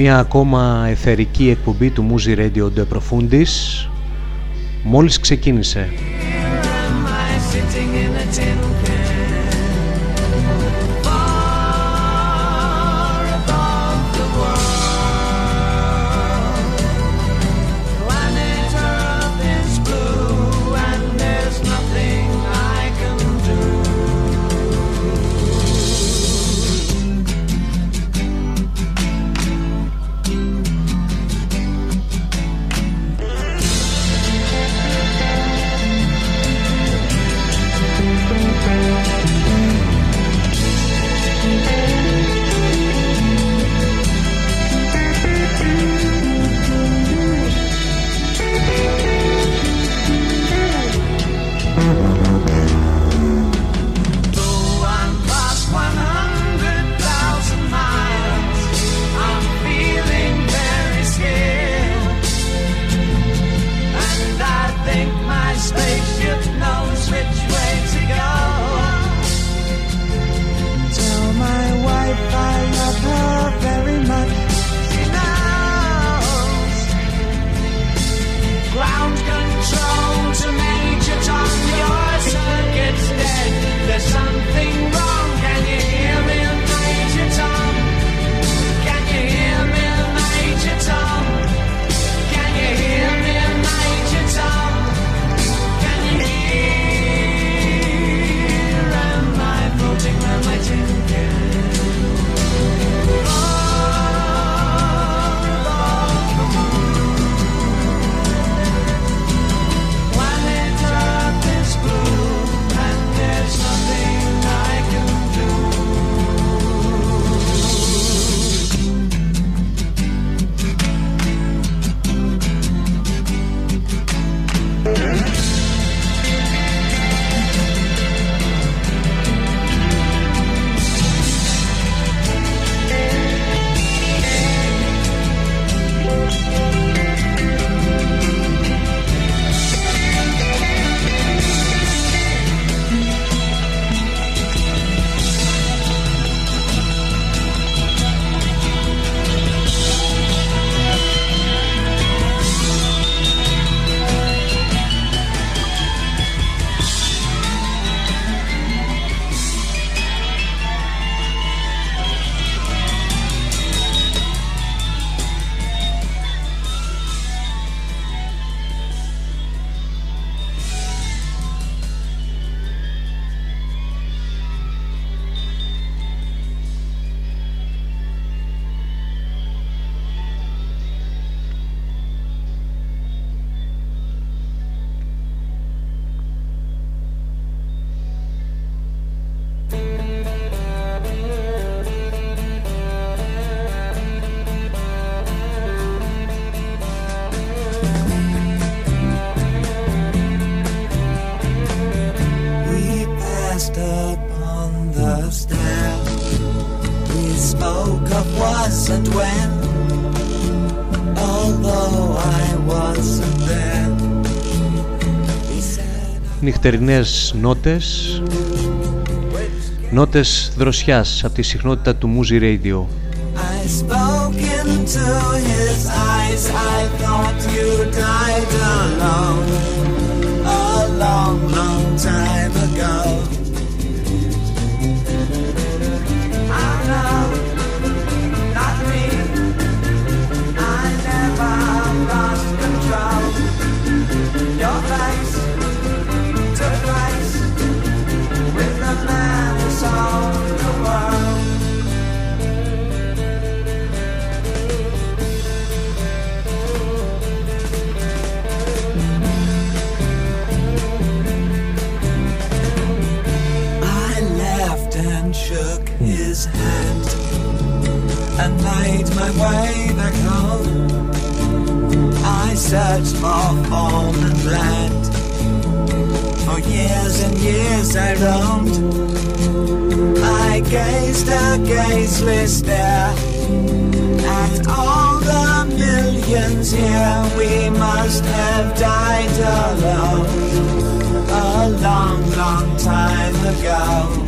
Μία ακόμα εθερική εκπομπή του Muzi Radio De Profundis μόλις ξεκίνησε. Νυχτερινές νότες νότες δροσιάς από τη συχνότητα του Muzi Radio way back home. I searched for home and land. For years and years I roamed. I gazed a gazeless stare at all the millions here. We must have died alone a long, long time ago.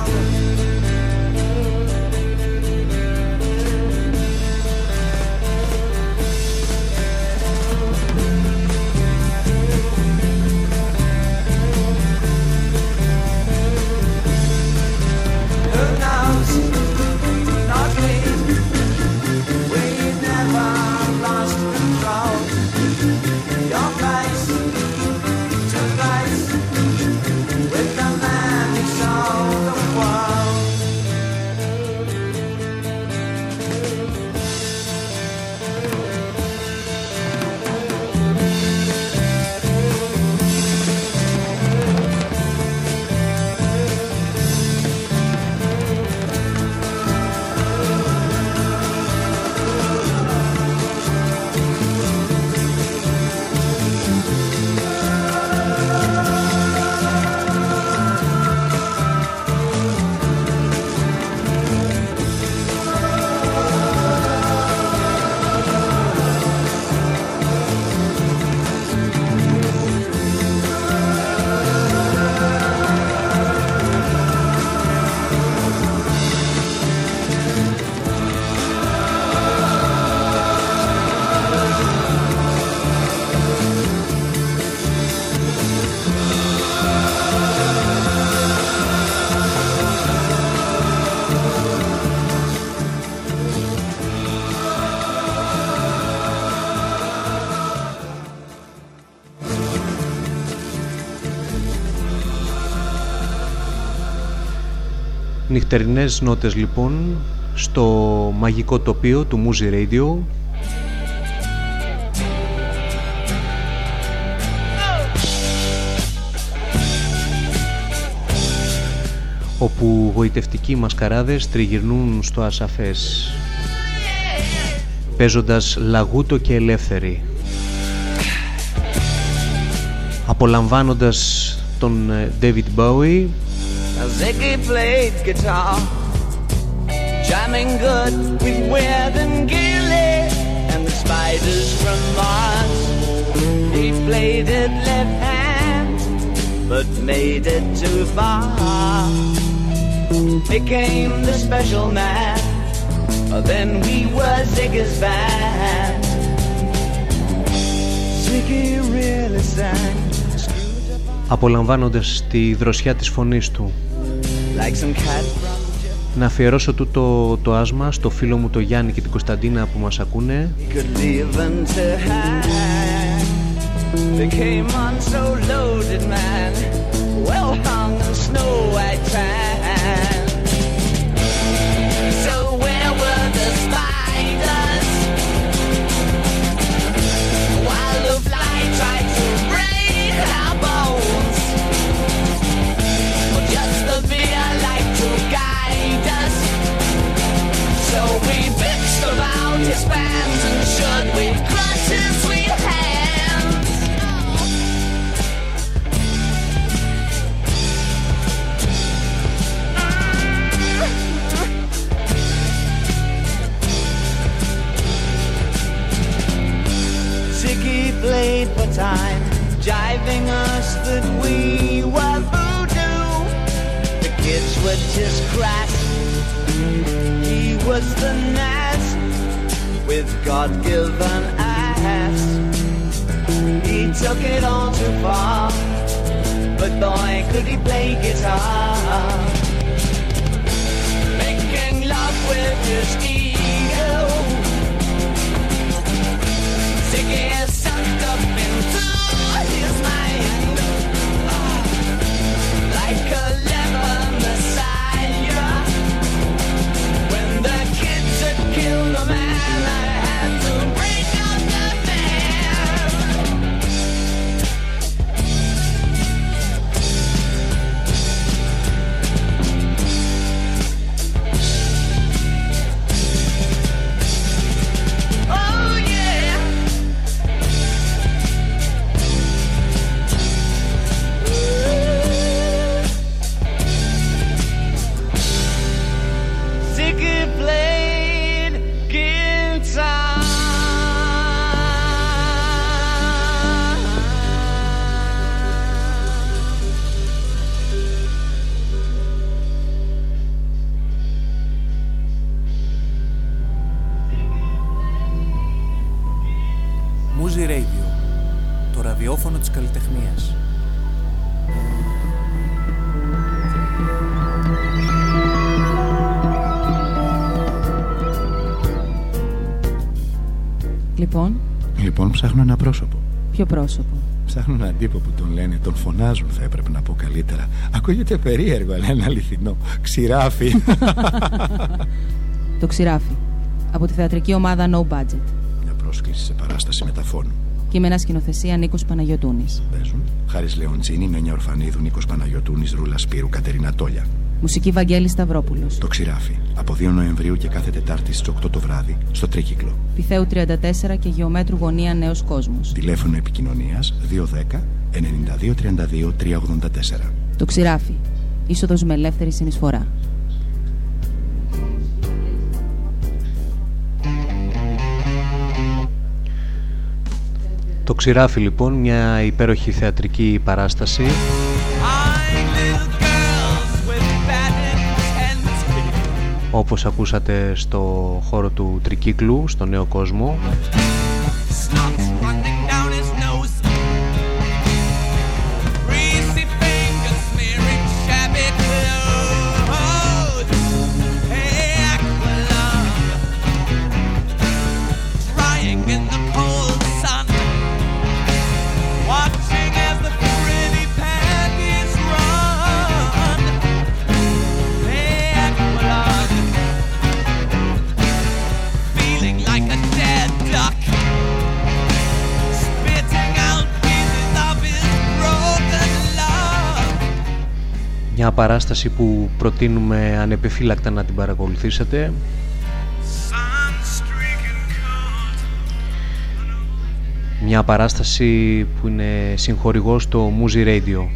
Νυχτερινές νότες λοιπόν στο μαγικό τοπίο του Muzi Radio όπου γοητευτικοί μασκαράδες τριγυρνούν στο ασαφές παίζοντας λαγούτο και ελεύθεροι απολαμβάνοντας τον ε, David Bowie Ziggy played guitar, jamming good with Weird and Gilly and the spiders from Mars. He played it left hand, but made it too far. Became the special man, then we were Ziggy's band. Ziggy really sang. απολαμβάνοντας τη δροσιά της φωνής του. Να αφιερώσω τούτο το άσμα στο φίλο μου το Γιάννη και την Κωνσταντίνα που μας ακούνε. we bitched about his bands and should with crush sweet? Ziggy played for time, jiving us that we were voodoo. The kids were just crass was the nas with God-given ass. He took it all too far, but boy, could he play guitar. Making love with his ego. Singing Muzi πρόσωπο. Ψάχνω έναν τύπο που τον λένε, τον φωνάζουν, θα έπρεπε να πω καλύτερα. Ακούγεται περίεργο, αλλά είναι αληθινό. Ξηράφι. Το ξηράφι. Από τη θεατρική ομάδα No Budget. Μια πρόσκληση σε παράσταση μεταφώνου. Κείμενα σκηνοθεσία Νίκος Παναγιοτούνης. Παίζουν Χάρης Λεοντζίνη, Μένια Ορφανίδου, Νίκος Παναγιοτούνης, Ρούλα Σπύρου, Κατερίνα Τόλια. Μουσική Βαγγέλη Σταυρόπουλος. Το ξηράφι. Από 2 Νοεμβρίου και κάθε Τετάρτη στις 8 το βράδυ στο Τρίκυκλο. Πιθέου 34 και γεωμέτρου γωνία Νέος Κόσμος. Τηλέφωνο επικοινωνίας 210 9232 384. Το ξηράφι. Είσοδος με ελεύθερη συνεισφορά. Το ξηράφι λοιπόν, μια υπέροχη θεατρική παράσταση όπως ακούσατε στο χώρο του Τρικύκλου, στο Νέο Κόσμο Μια παράσταση που προτείνουμε ανεπιφύλακτα να την παρακολουθήσετε. Μια παράσταση που είναι συγχορηγός στο Muzi Radio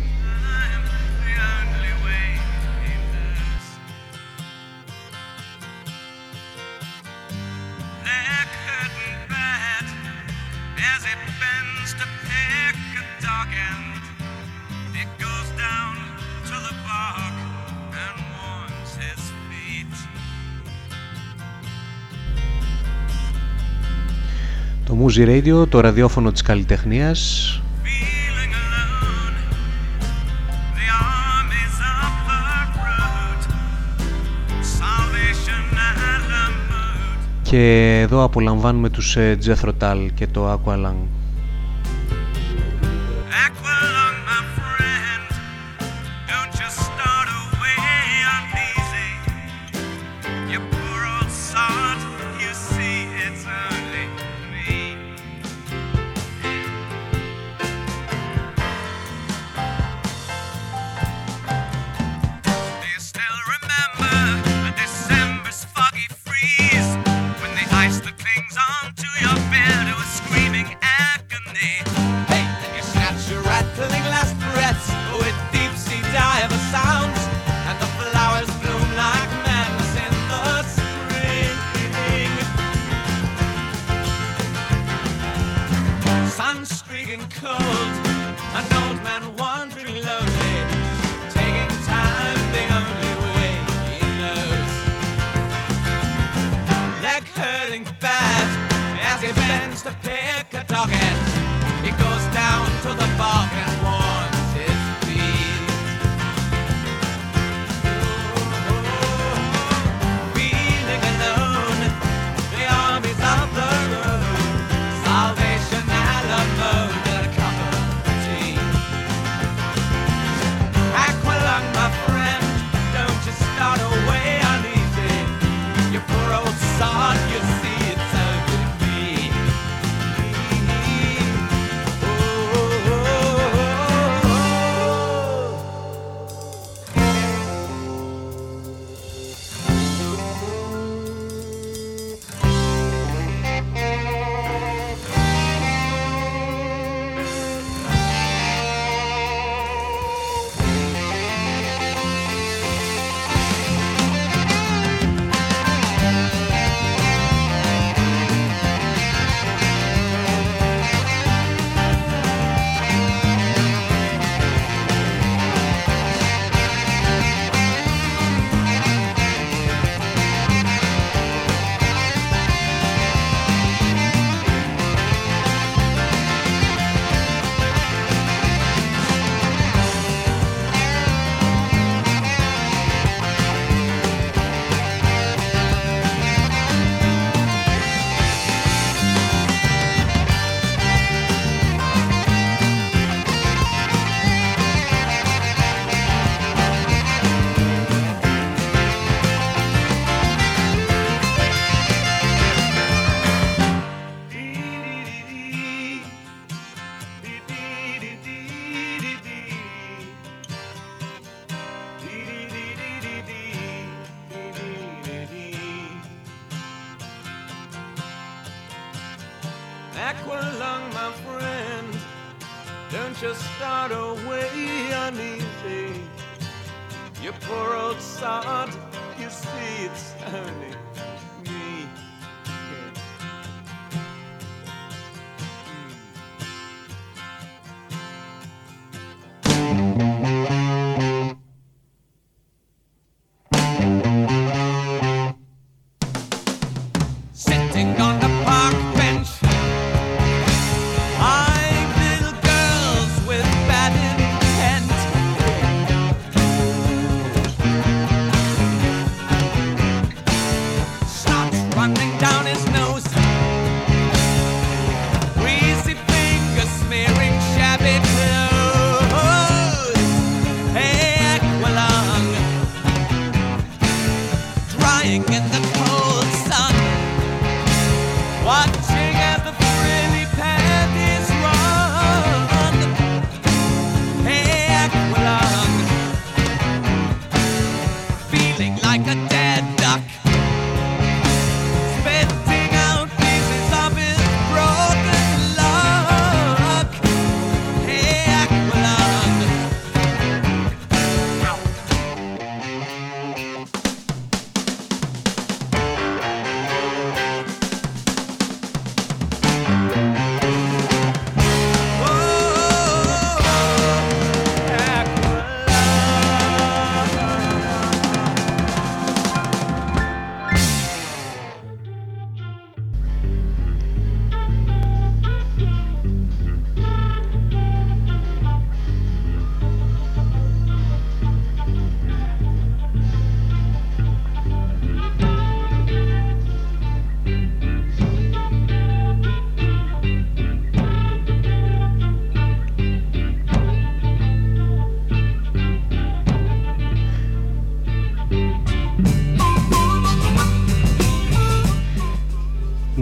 Το ραδιόφωνο της καλλιτεχνίας. Και εδώ απολαμβάνουμε τους Τζεθροτάλ και το Ακualang.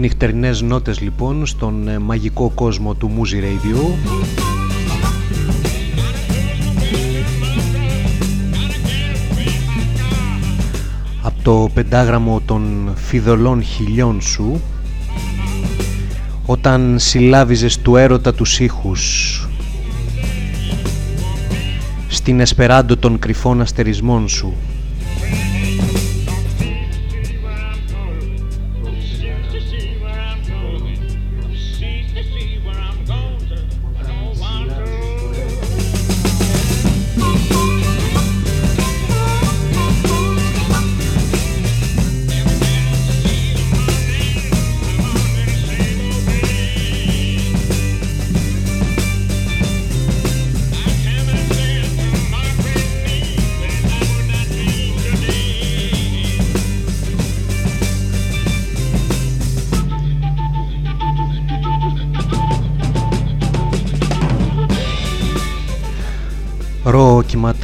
Νυχτερινές νότες λοιπόν στον ε, μαγικό κόσμο του Muzi Radio. Από το πεντάγραμμο των φιδωλών χιλιών σου όταν συλλάβιζες του έρωτα τους ήχους στην εσπεράντο των κρυφών αστερισμών σου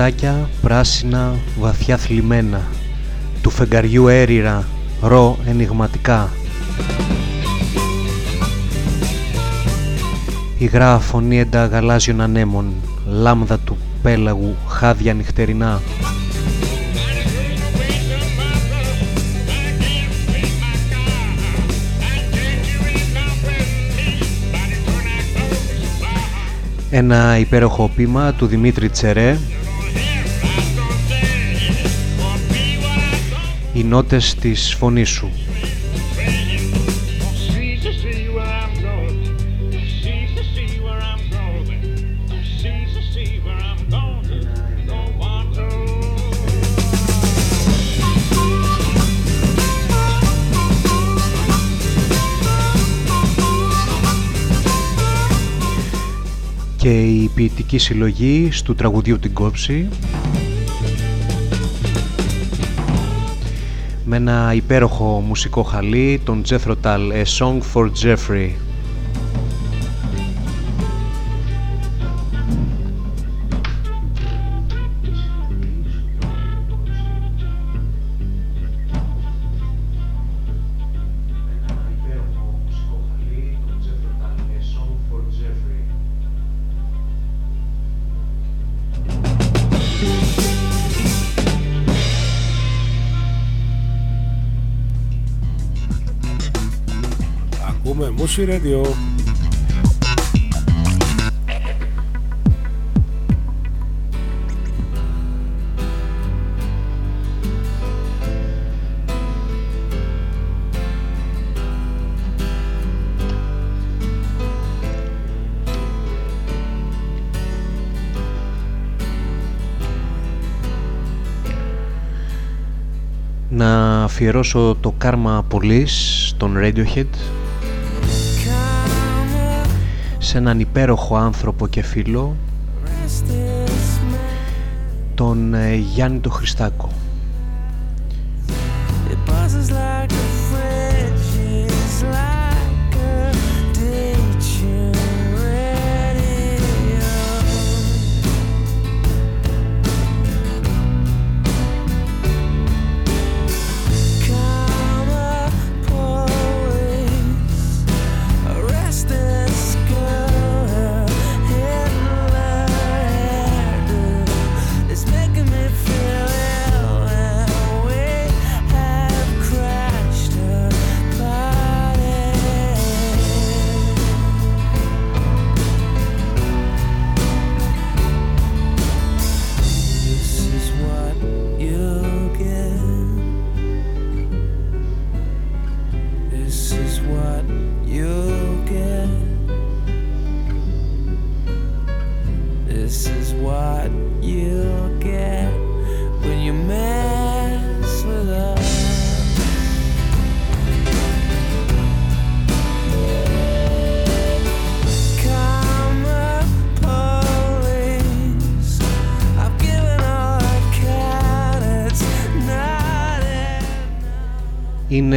Ρο κυματάκια πράσινα βαθιά θλιμμένα του φεγγαριού έριρα ρο ενηγματικά. Υγρά φωνήεντα γαλάζιων ανέμων λάμδα του πέλαγου χάδια νυχτερινά. Ένα υπέροχο πείμα του Δημήτρη Τσερέ going. Don't want to. και η ποιητική συλλογή του τραγουδιού την κόψη με ένα υπέροχο μουσικό χαλί τον Jethro Tull A Song for Jeffrey Να αφιερώσω το κάρμα πολύ στον Radiohead σε έναν υπέροχο άνθρωπο και φίλο τον ε, Γιάννη το Χριστάκο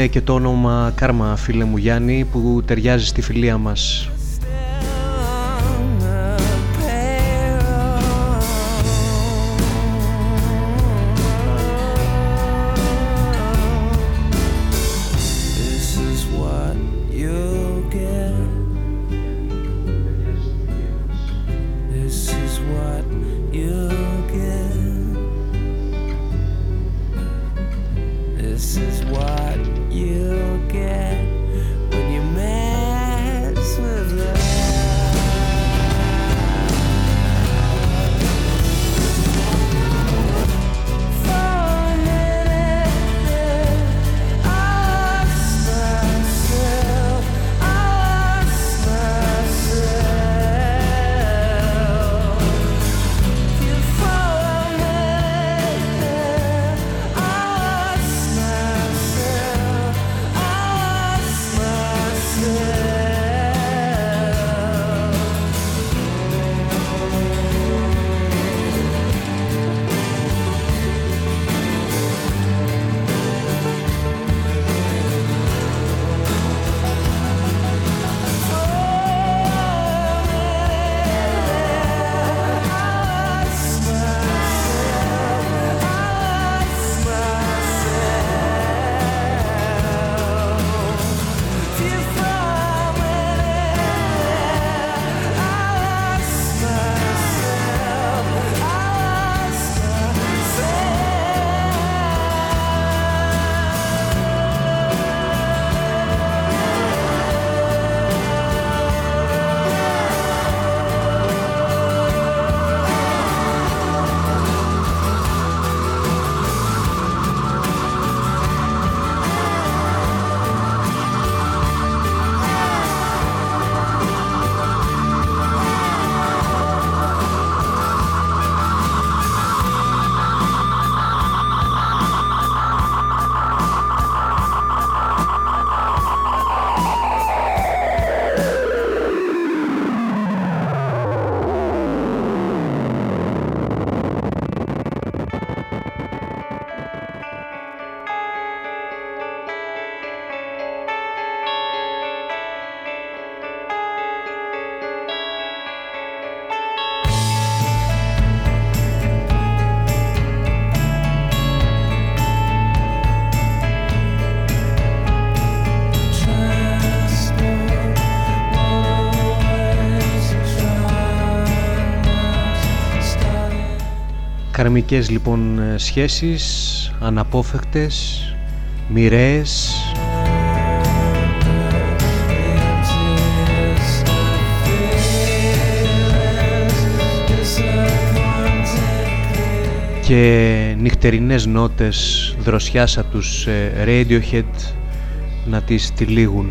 και το όνομα Κάρμα φίλε μου Γιάννη που ταιριάζει στη φιλία μας Καρμικές λοιπόν ε, σχέσεις, αναπόφευκτες, μοιραίες και νυχτερινές νότες δροσιάς από τους ε, Radiohead να τις τυλίγουν.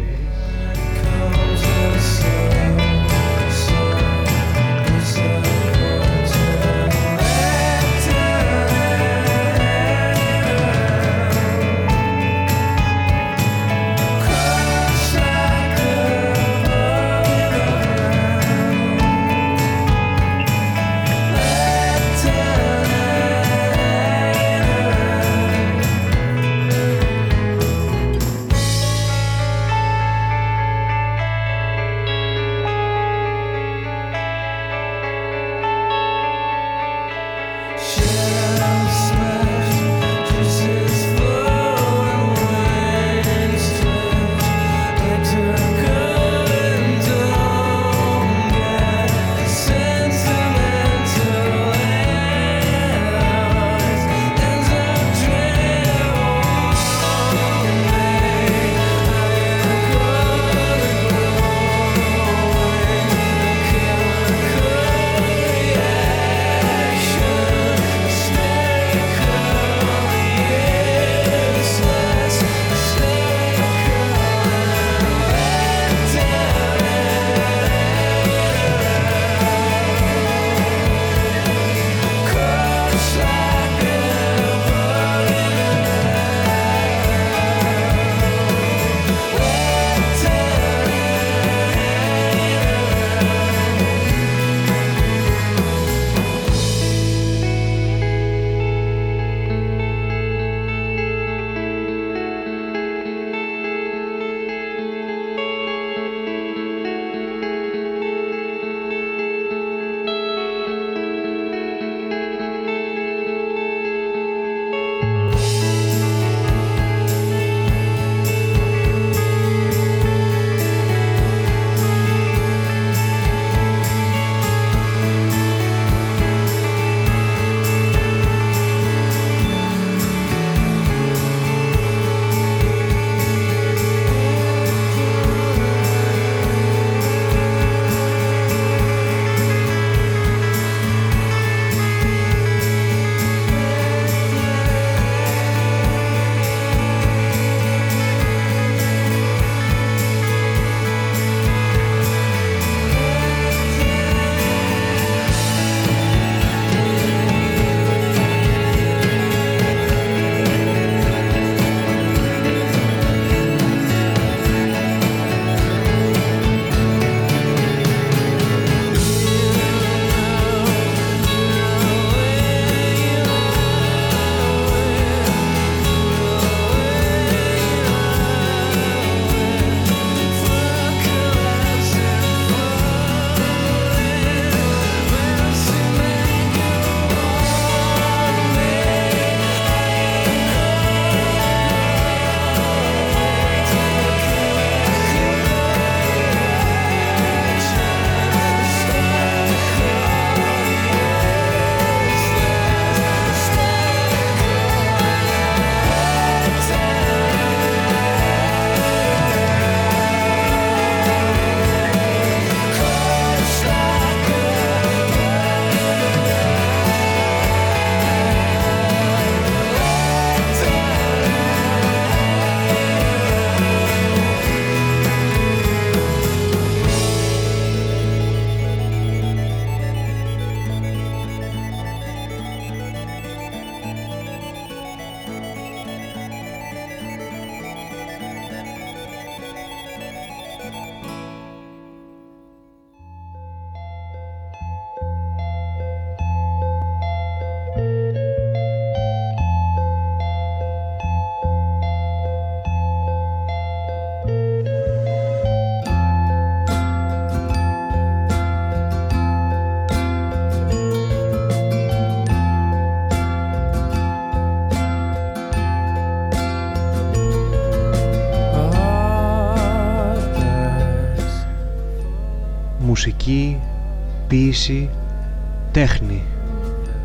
τέχνη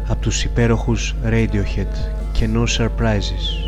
από τους υπέροχους Radiohead και No Surprises.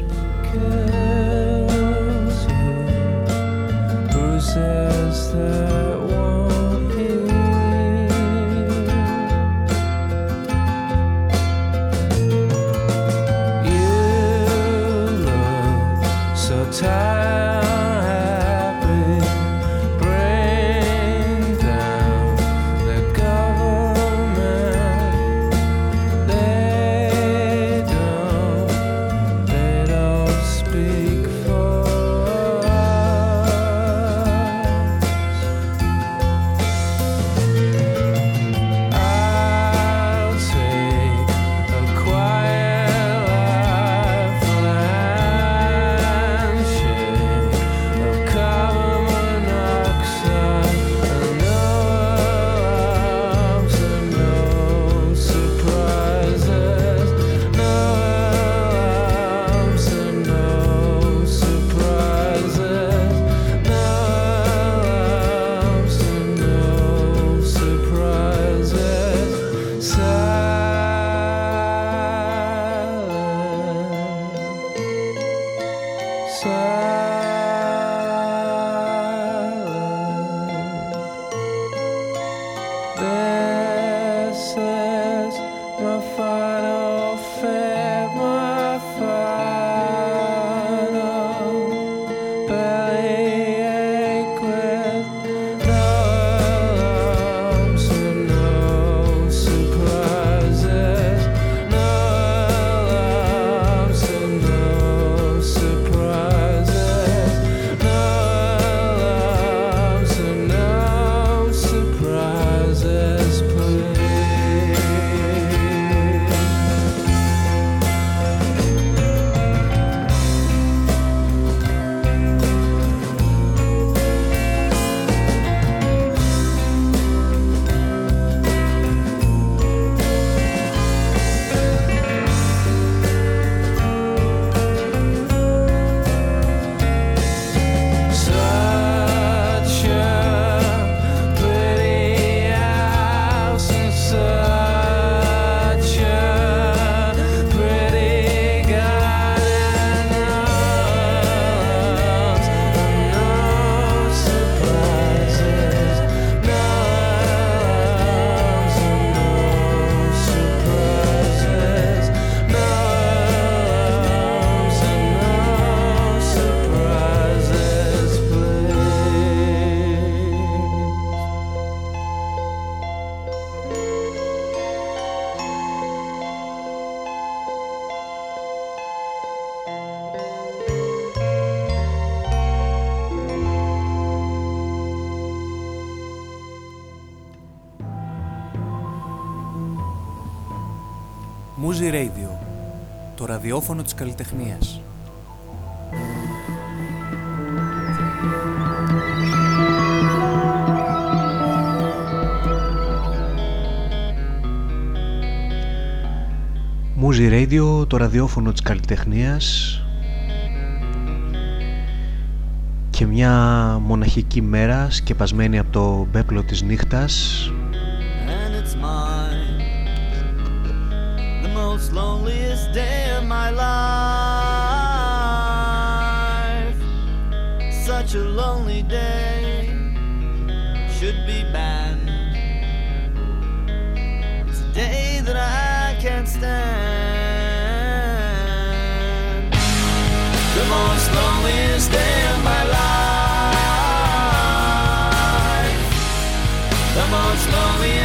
Music Radio, το ραδιόφωνο της καλλιτεχνίας. Music Radio, το ραδιόφωνο της καλλιτεχνίας και μια μοναχική μέρα σκεπασμένη από το μπέπλο της νύχτας such a lonely day should be banned. It's a day that I can't stand. The most loneliest day of my life. The most loneliest.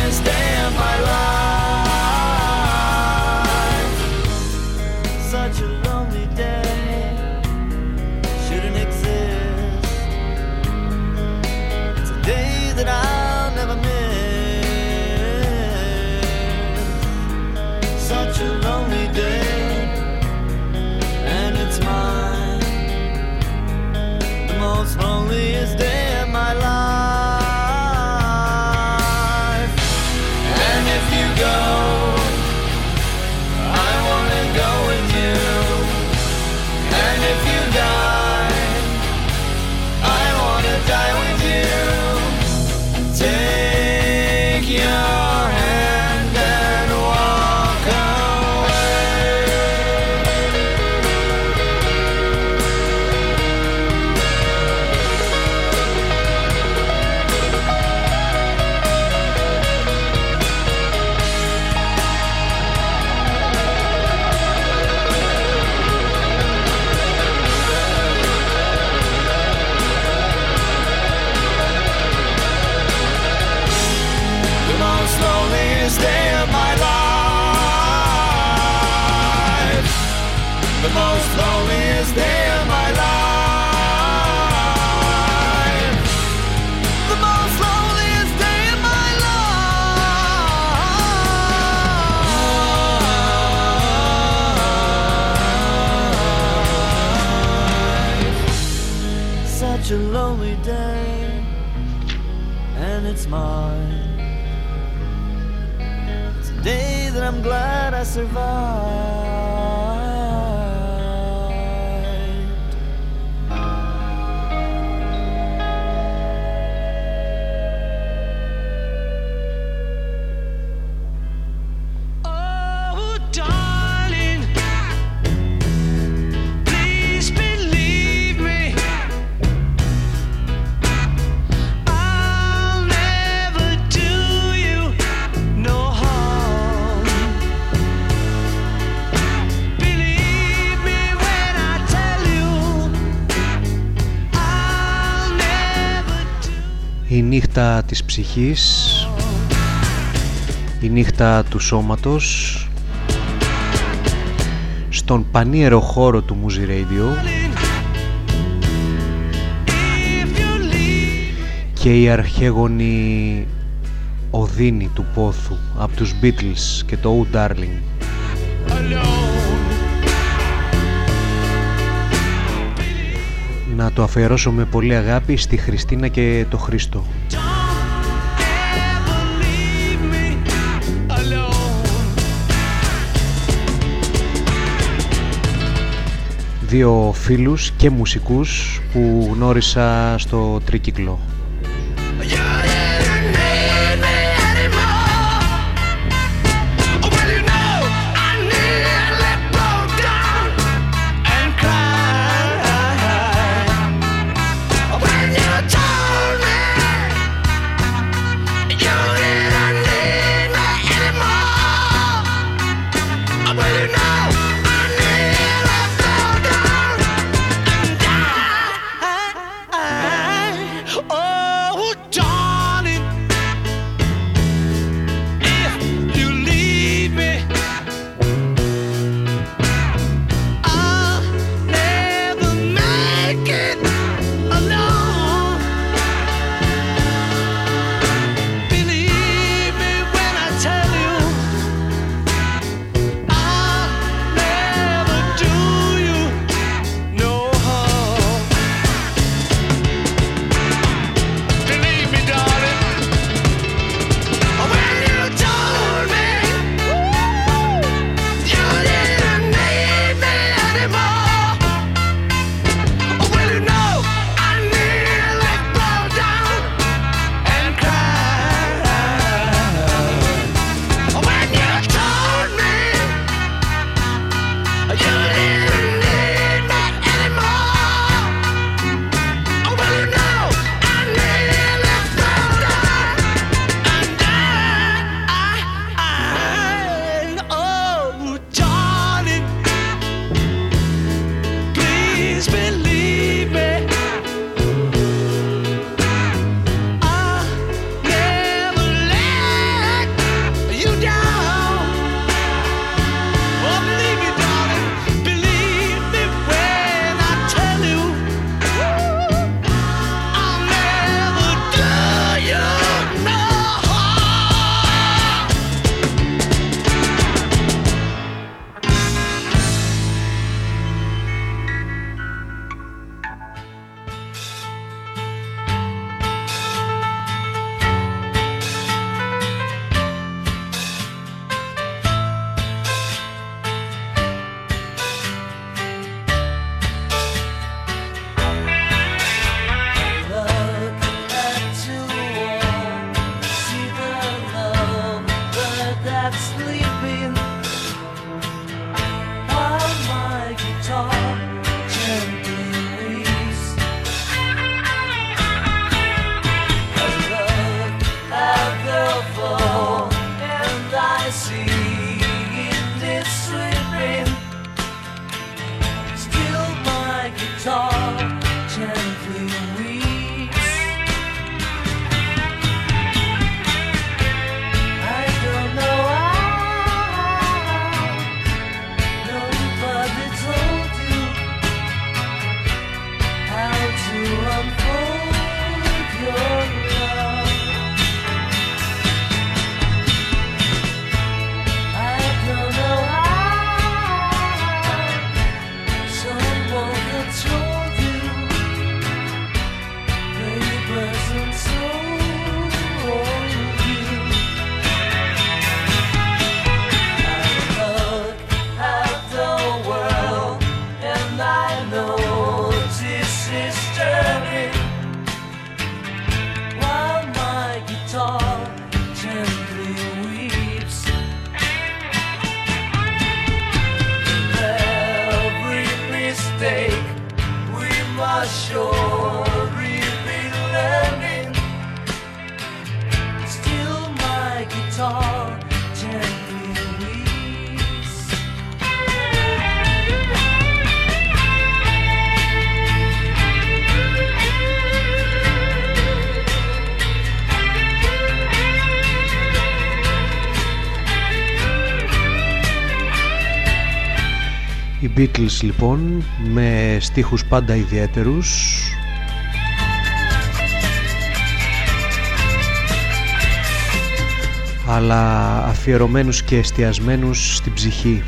A lonely day, and it's mine. It's a day that I'm glad I survived. Νύχτα της ψυχής, η νύχτα του σώματος, στον πανίερο χώρο του Muzi Radio If you leave. και η αρχαίγονη οδύνη του πόθου από τους Beatles και το Oh Darling. Να το αφιερώσω με πολύ αγάπη στη Χριστίνα και το Χριστό. Δύο φίλους και μουσικούς που γνώρισα στο τρίκυκλο. Beatles λοιπόν με στίχους πάντα ιδιαίτερους αλλά αφιερωμένους και εστιασμένους στην ψυχή.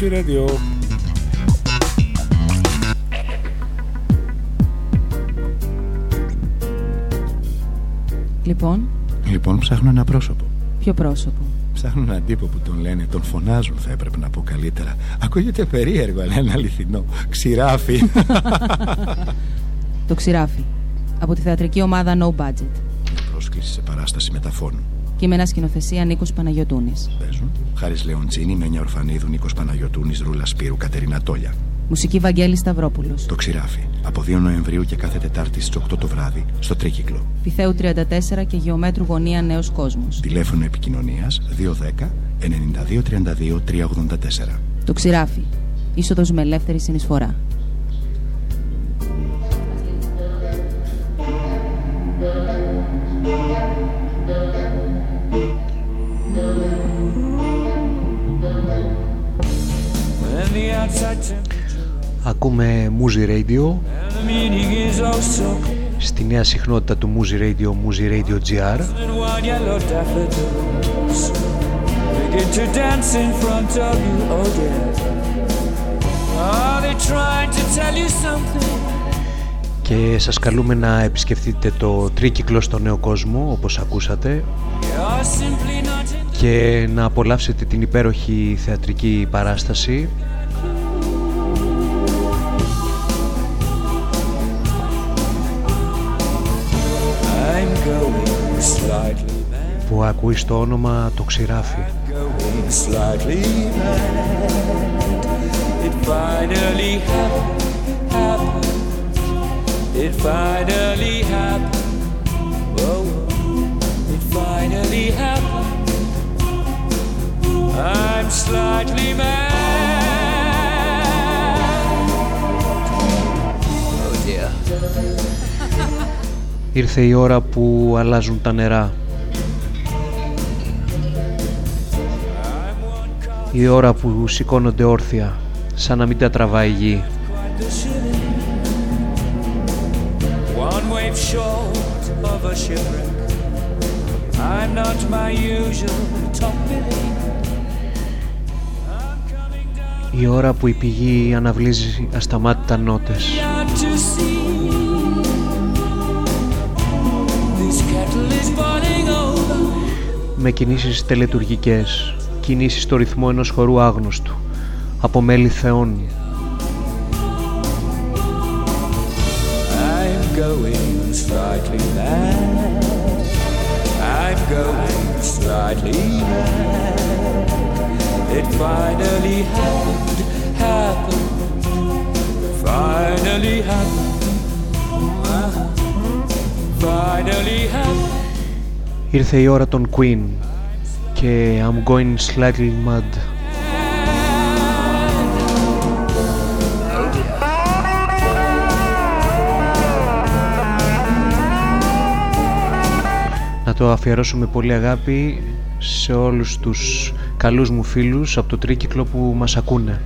Ακούμε Μούσι Radio. Λοιπόν, Λοιπόν, ψάχνω ένα πρόσωπο. ποιο πρόσωπο; Ψάχνω έναν τύπο που τον λένε, τον φωνάζουν, θα έπρεπε να πω καλύτερα. Ακούγεται περίεργο, αλλά είναι αληθινό. Ξηράφι. Το ξηράφι. Από τη θεατρική ομάδα No Budget. Μια πρόσκληση σε παράσταση μεταφώνου. Κείμενα σκηνοθεσία Νίκος Παναγιοτούνης. Παίζουν. Χάρης Λεοντζίνη, Μένια Ορφανίδου, Νίκος Παναγιοτούνης, Ρούλα Σπύρου, Κατερίνα Τόλια. Μουσική Βαγγέλη Σταυρόπουλος. Το ξηράφι. Από 2 Νοεμβρίου και κάθε Τετάρτη στις 8 το βράδυ στο Τρίκυκλο. Πιθέου 34 και γεωμέτρου γωνία Νέος Κόσμος. Τηλέφωνο επικοινωνίας 210 92 32 384. Το ξηράφι. Είσοδος με ελεύθερη συνεισφορά. Ακούμε Muzy Radio στη νέα συχνότητα του Muzy Radio, Muzy Radio GR. Και σας καλούμε να επισκεφτείτε το τρίκυκλο στον νέο κόσμο όπως ακούσατε και να απολαύσετε την υπέροχη θεατρική παράσταση. Ακούει το όνομα, το ξηράφι. Oh, Ήρθε η ώρα που αλλάζουν τα νερά. η ώρα που σηκώνονται όρθια, σαν να μην τα τραβάει η γη. Η ώρα που η πηγή αναβλύζει ασταμάτητα νότες. Με κινήσεις τελετουργικές, στο ρυθμό ενός χωρού, άγνωστου από μέλη θεώνη. Ήρθε η ώρα των Queen και I'm going slightly mad. Να το αφιερώσω με πολύ αγάπη σε όλους τους καλούς μου φίλους από το τρίκυκλο που μας ακούνε.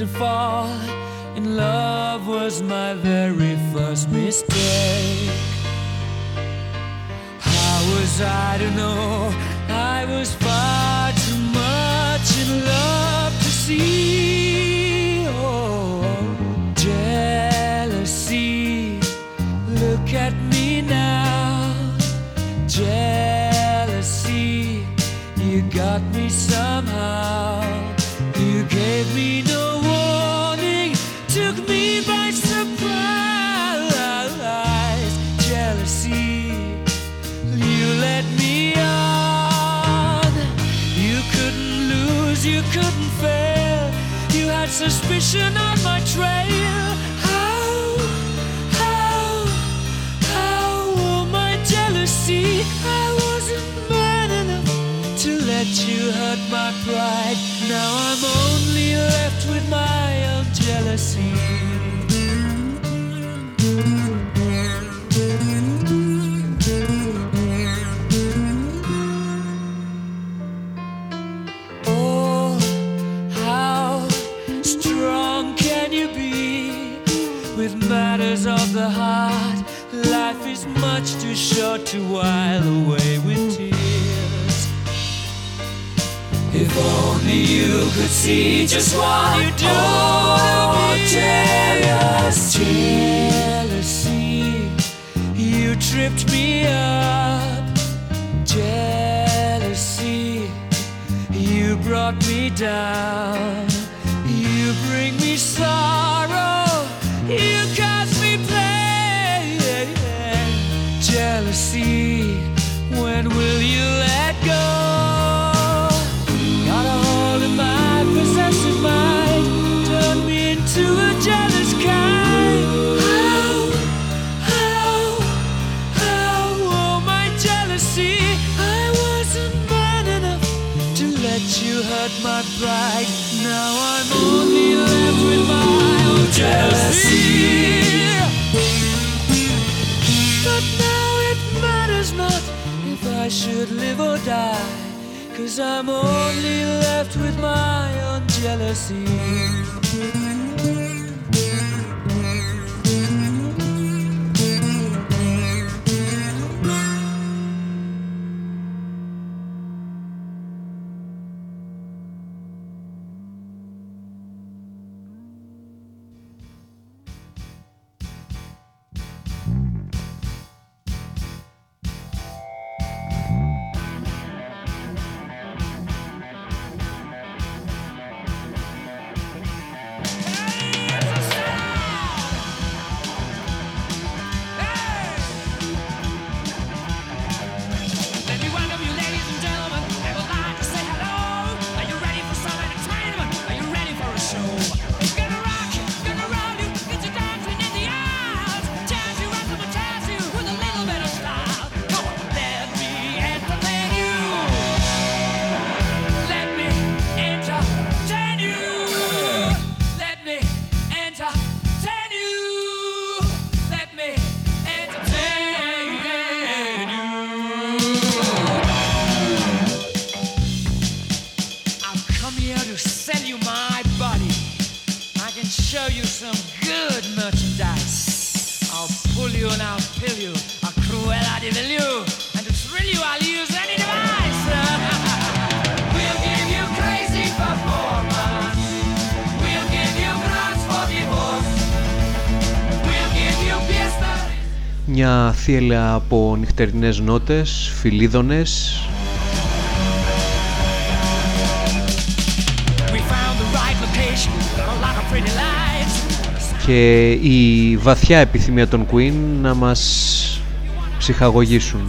to fall in love was my very first mistake. How was I to know I was far too much in love to see? Oh, jealousy, look at me now. Jealousy, you got me somehow. You gave me no. suspicion on my trail. The heart? Life is much too short to while away with tears. If only you could see just what you do oh, jealousy. Jealousy, you tripped me up. Jealousy. You brought me down. You bring me sorrow. Pride. Now I'm only left with my own jealousy. But now it matters not if I should live or die. Cause I'm only left with my own jealousy. Here to sell you my body. I can show you some good merchandise. I'll pull you and I'll pill you. I'll cruella de vil you. And to thrill you, I'll use any device. we'll give you crazy performance. We'll give you grounds for divorce. We'll give you fiesta. Μια θύελα από νυχτερινές νότες, φιλίδωνες, και η βαθιά επιθυμία των Queen να μας ψυχαγωγήσουν.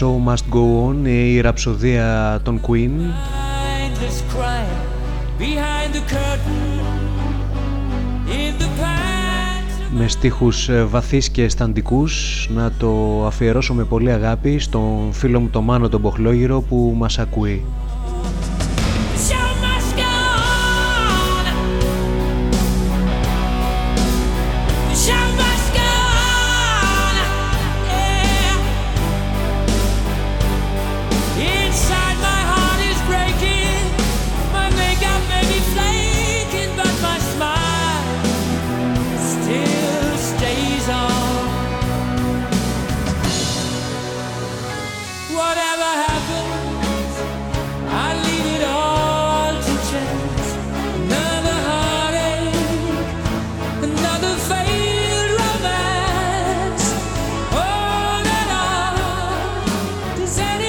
Show Must Go On, ε, η ραψοδία των Queen. Με στίχους ε, βαθύς και σταντικούς, να το αφιερώσω με πολύ αγάπη στον φίλο μου το Μάνο τον Ποχλόγυρο που μας ακούει. is it.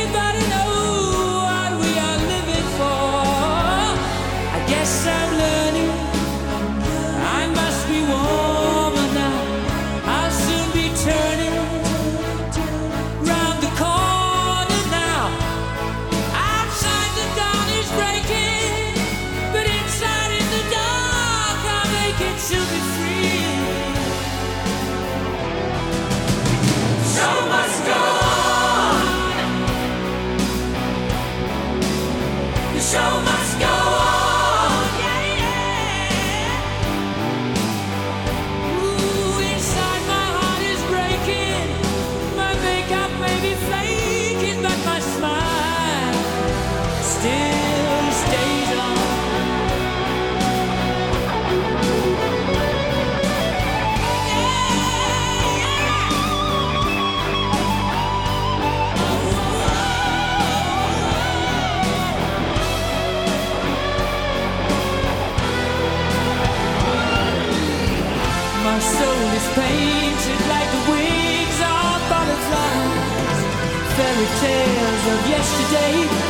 day.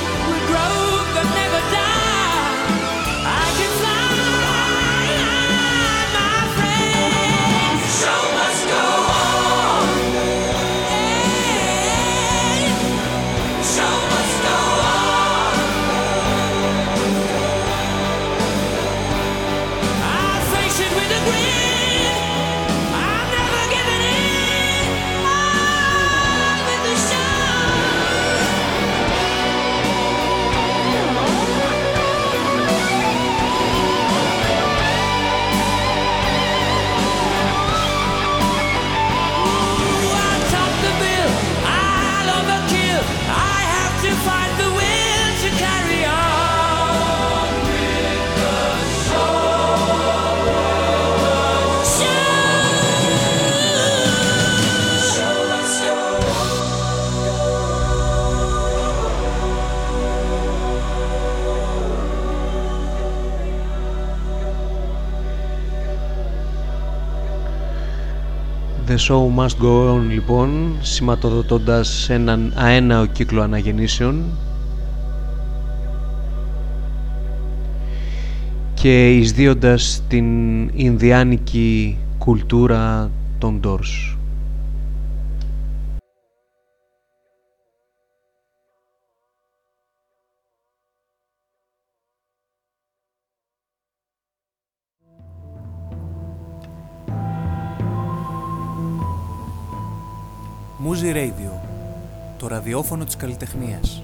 show must go on λοιπόν σηματοδοτώντας έναν αέναο κύκλο αναγεννήσεων και εισδύοντας την Ινδιάνικη κουλτούρα των Doors. ραδιόφωνο της καλλιτεχνίας.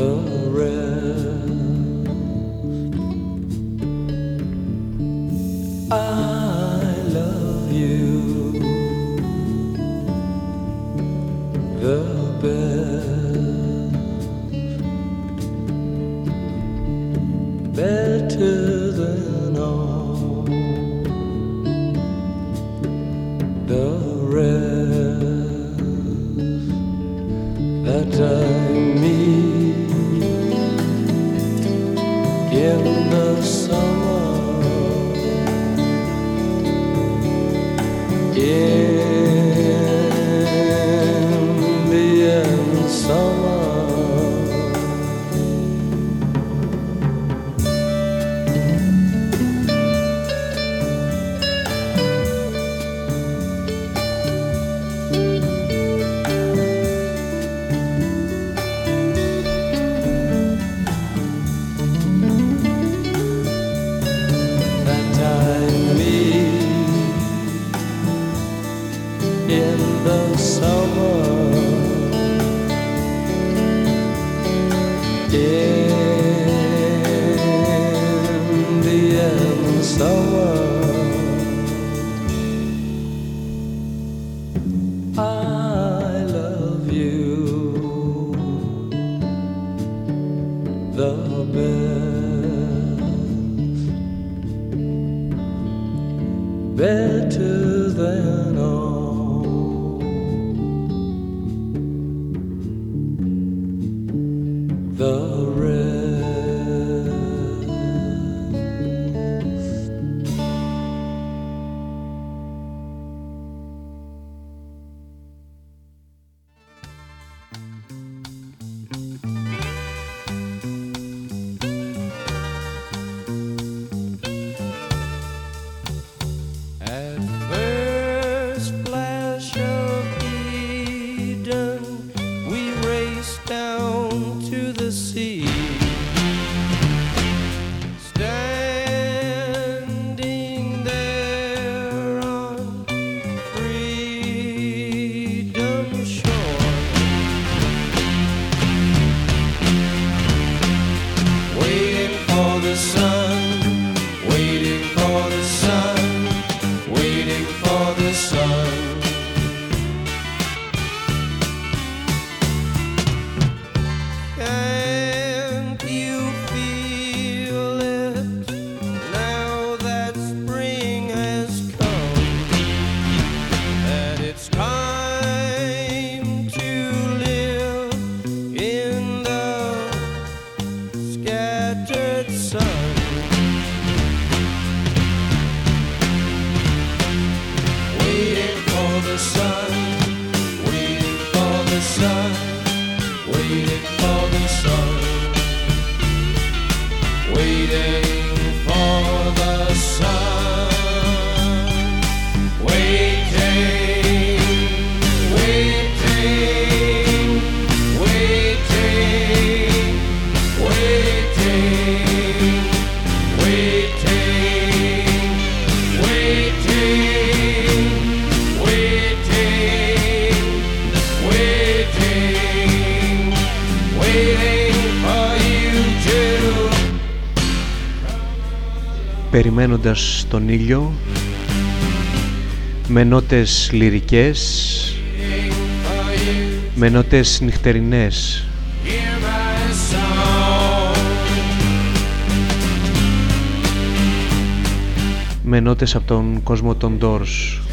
the rest. περιμένοντας τον ήλιο με νότες λυρικές με νότες νυχτερινές με νότες από τον κόσμο των Doors.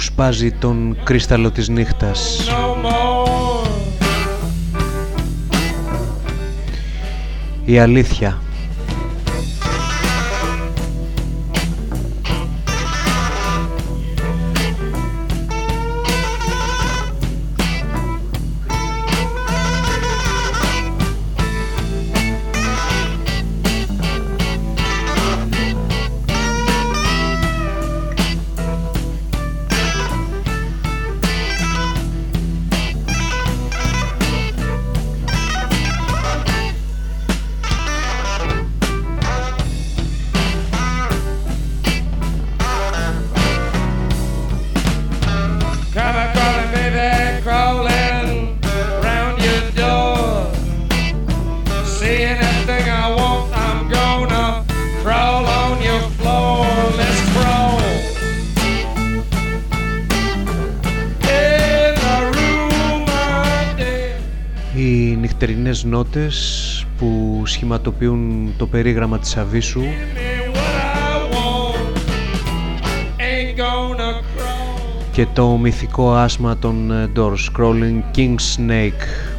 Που σπάζει τον κρύσταλλο της νύχτας. no more. Η αλήθεια. Νυχτερινές νότες που σχηματοποιούν το περίγραμμα της Αβίσου Me what I want. Ain't gonna crawl. και το μυθικό άσμα των ε, Doors, Crawling King Snake.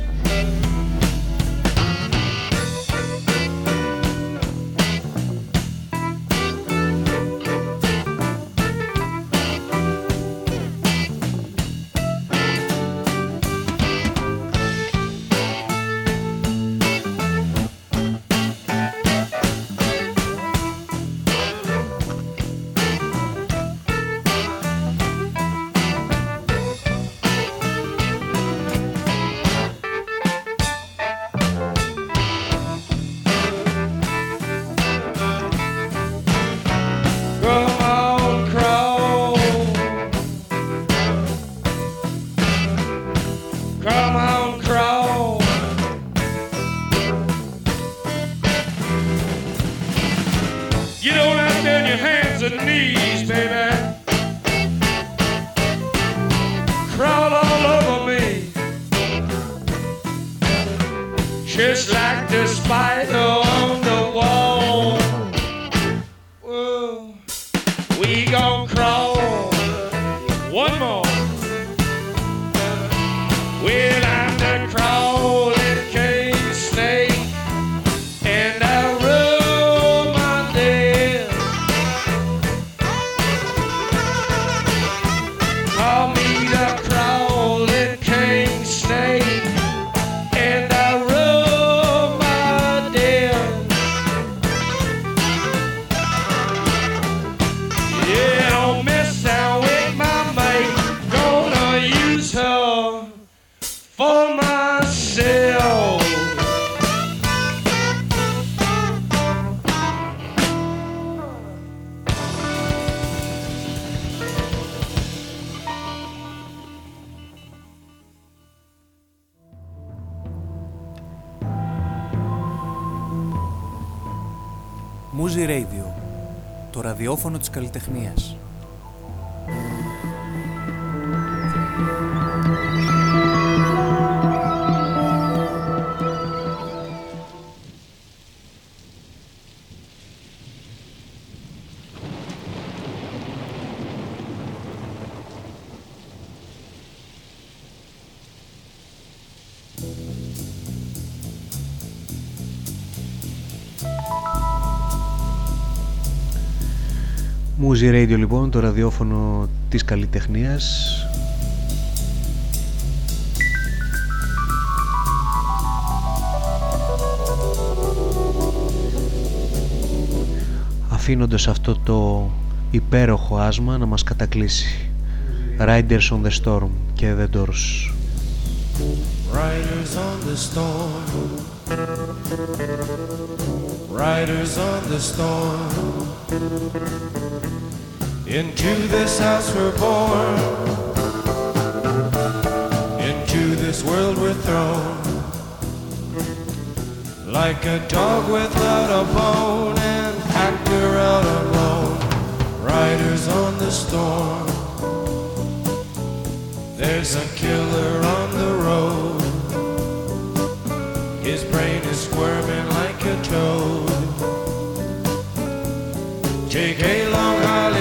Το ραδιόφωνο της καλλιτεχνίας. Muzi Radio λοιπόν, το ραδιόφωνο της καλλιτεχνίας. Αφήνοντας αυτό το υπέροχο άσμα να μας κατακλείσει. Riders on the Storm και The Doors. Riders on the storm. Riders on the storm. Into this house we're born. Into this world we're thrown. Like a dog without a bone, an actor out alone. Riders on the storm. There's a killer on the road. His brain is squirming like a toad. Take a long holiday.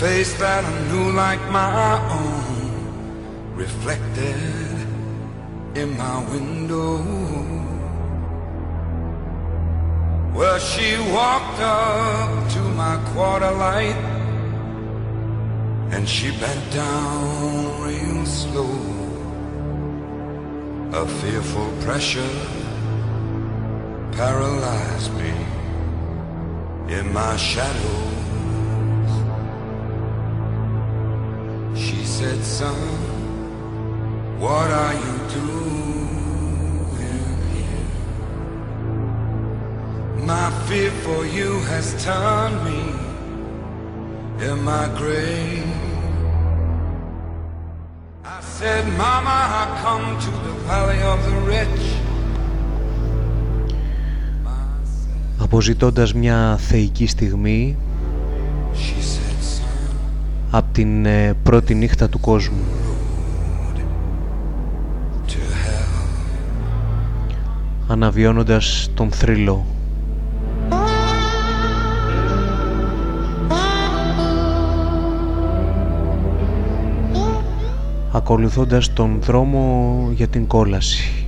Face that I knew like my own reflected in my window. Well, she walked up to my quarter light and she bent down real slow. A fearful pressure paralyzed me in my shadows. said, son, what are you doing here? My fear for you has turned me in my grave. I said, Mama, I come to the valley of the rich. Αποζητώντας μια θεϊκή στιγμή She said, son, από την ε, πρώτη νύχτα του κόσμου. to hell. αναβιώνοντας τον θρύλο. ακολουθώντας τον δρόμο για την κόλαση.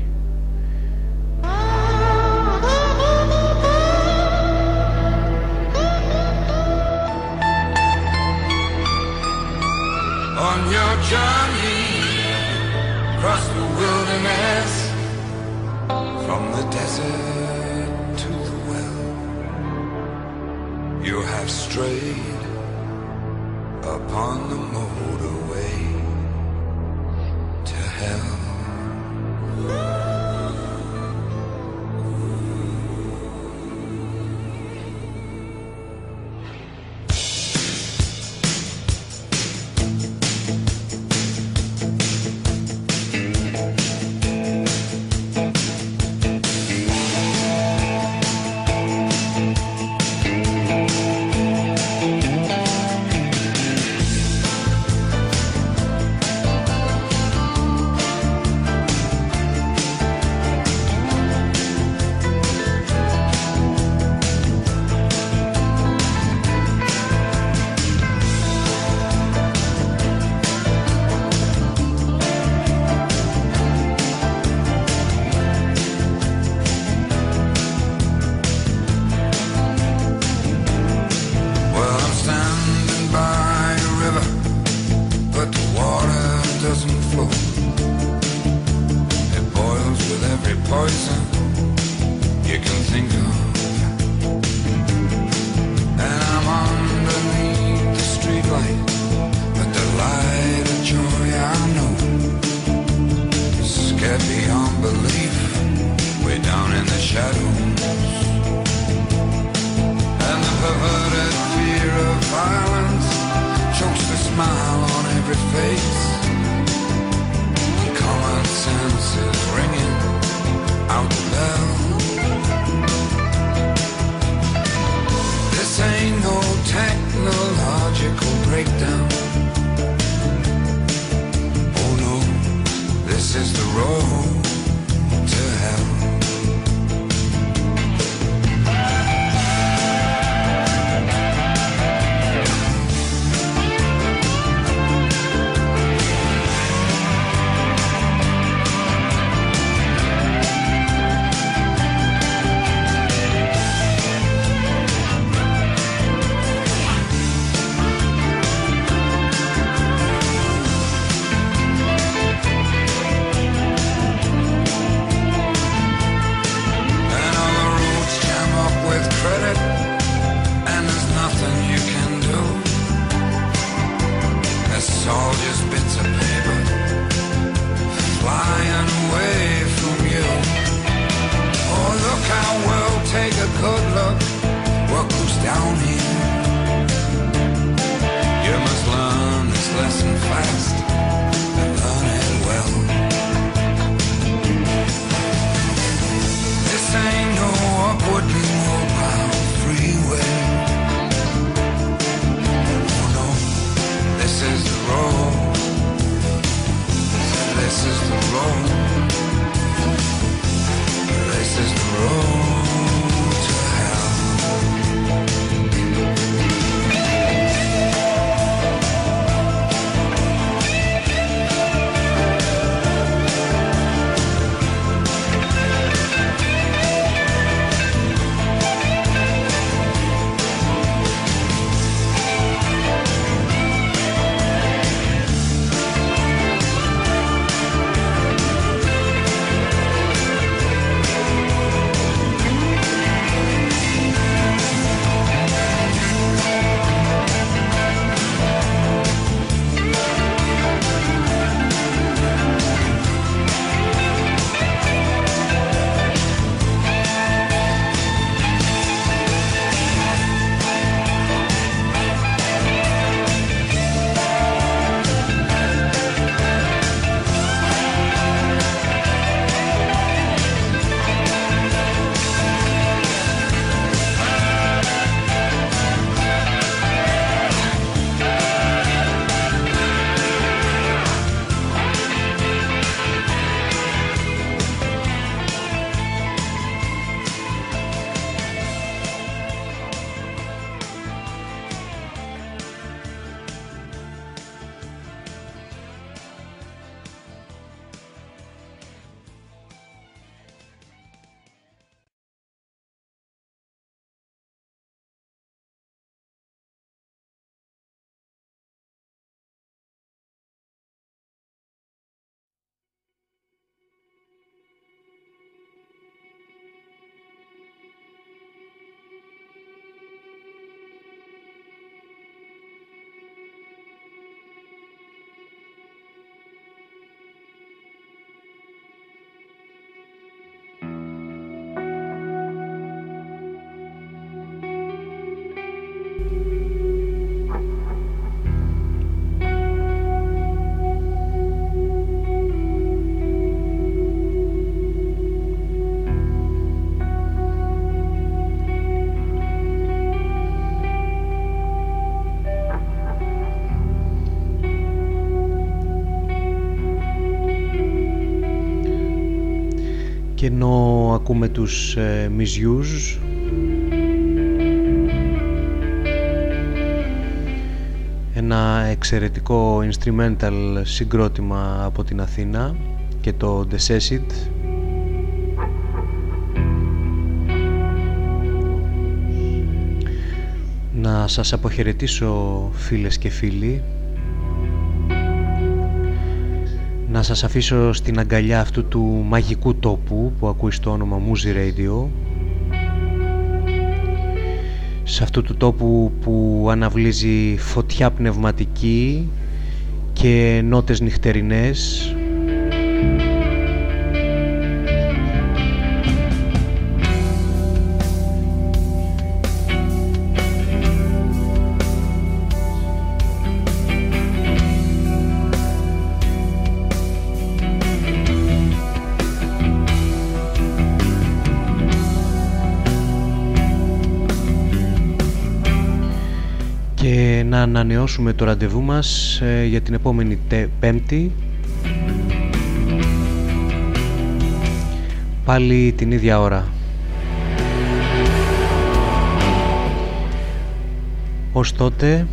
Ακούμε τους ε, Misuse ένα εξαιρετικό instrumental συγκρότημα από την Αθήνα και το Decessit Να σας αποχαιρετήσω φίλες και φίλοι Να σας αφήσω στην αγκαλιά αυτού του μαγικού τόπου που ακούει στο όνομα Muzi Radio σε αυτού του τόπου που αναβλύζει φωτιά πνευματική και νότες νυχτερινές ανανεώσουμε το ραντεβού μας ε, για την επόμενη τε- πέμπτη. Πάλι την ίδια ώρα. Ως τότε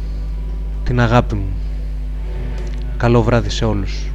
την αγάπη μου. Καλό βράδυ σε όλους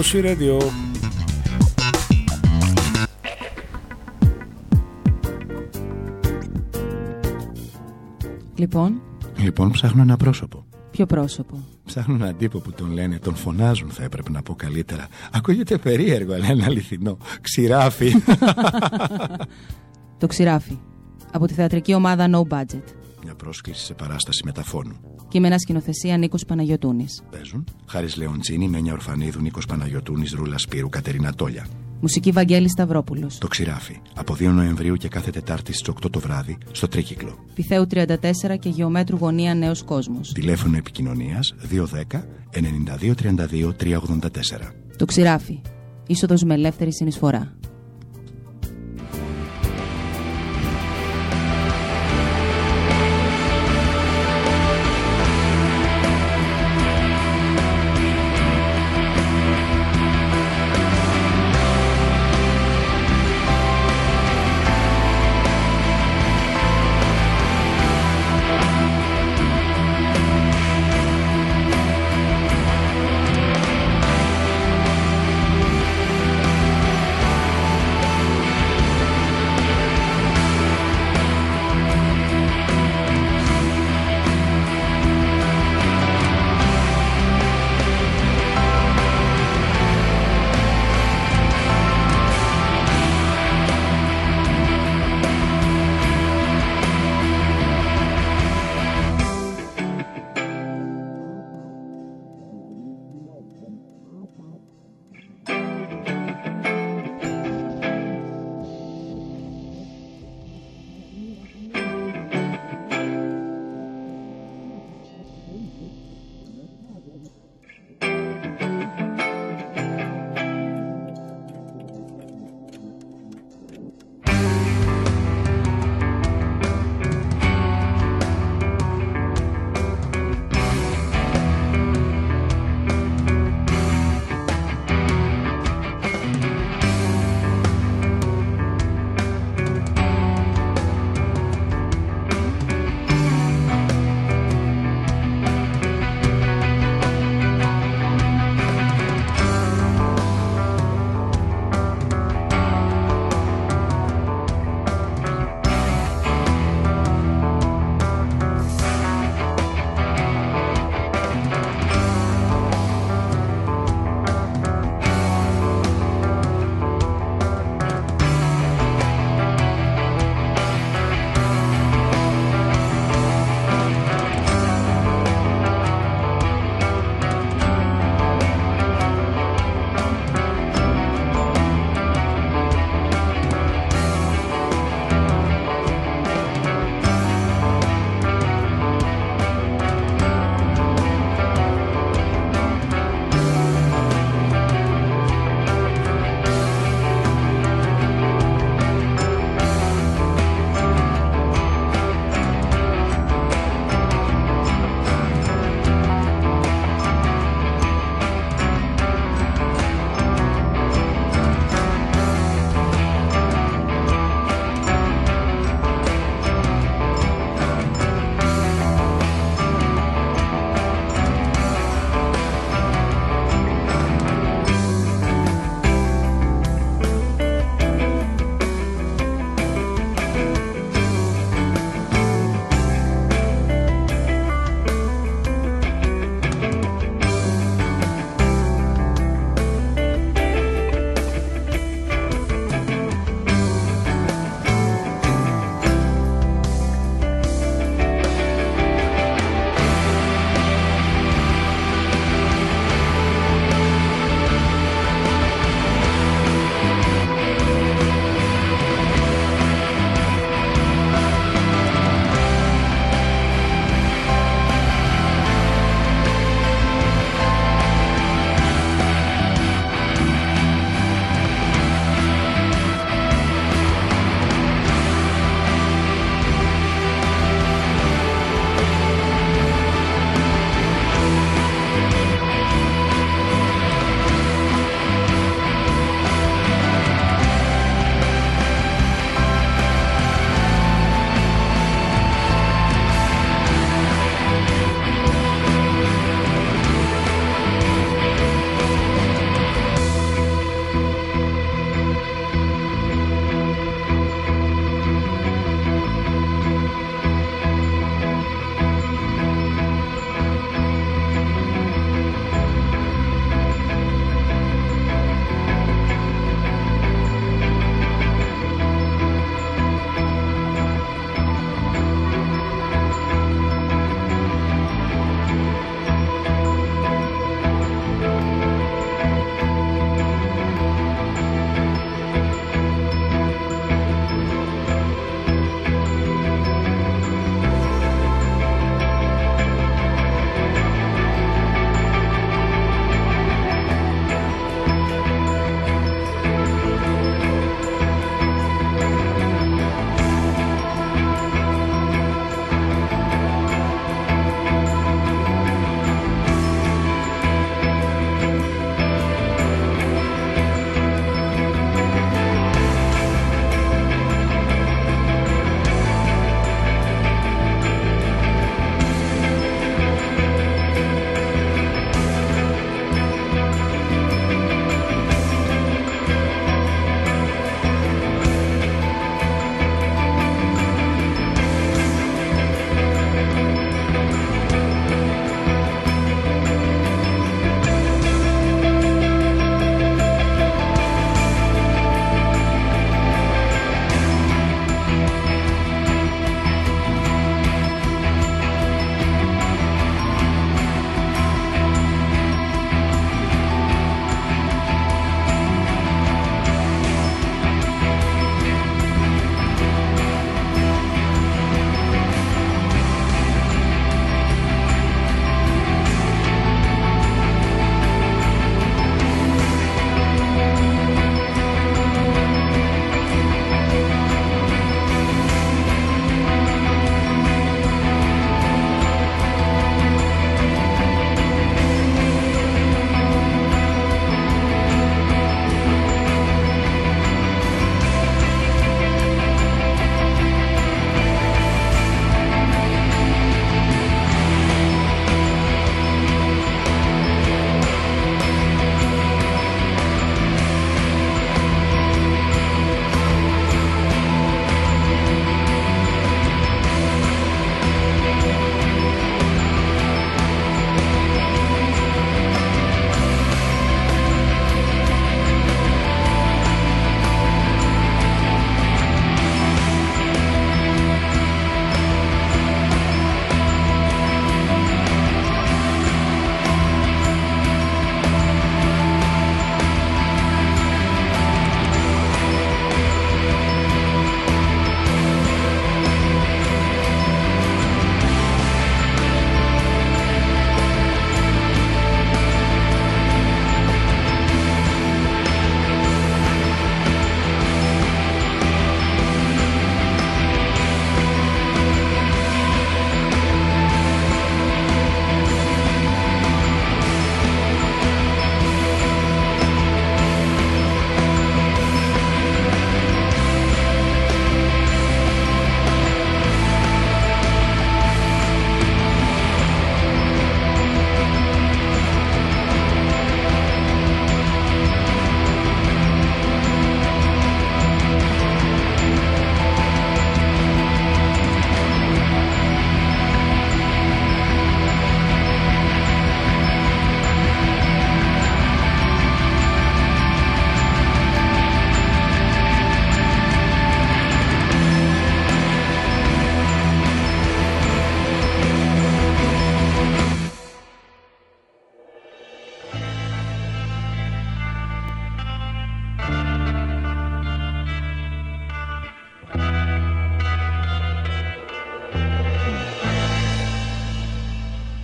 Ακούμε Μουσι Radio. Λοιπόν, Λοιπόν, ψάχνω ένα πρόσωπο. ποιο πρόσωπο; Ψάχνω έναν τύπο που τον λένε, τον φωνάζουν θα έπρεπε να πω καλύτερα. Ακούγεται περίεργο, αλλά είναι αληθινό. Ξηράφι. Το ξηράφι. Από τη θεατρική ομάδα No Budget. Μια πρόσκληση σε παράσταση μεταφώνου. Κείμενα σκηνοθεσία Νίκος Παναγιωτούνης. Παίζουν Χάρης Λεοντζίνη, Μένια Ορφανίδου, Νίκος Παναγιωτούνης, Ρούλα Σπύρου, Κατερίνα Τόλια. Μουσική Βαγγέλης Σταυρόπουλος. Το ξηράφι. Από 2 Νοεμβρίου και κάθε Τετάρτη στις 8 το βράδυ στο Τρίκυκλο. Πιθέου 34 και γεωμέτρου γωνία Νέος Κόσμος. Τηλέφωνο επικοινωνίας 210 92 32 384. Το ξηράφι. Είσοδος με ελεύθερη συνεισφορά.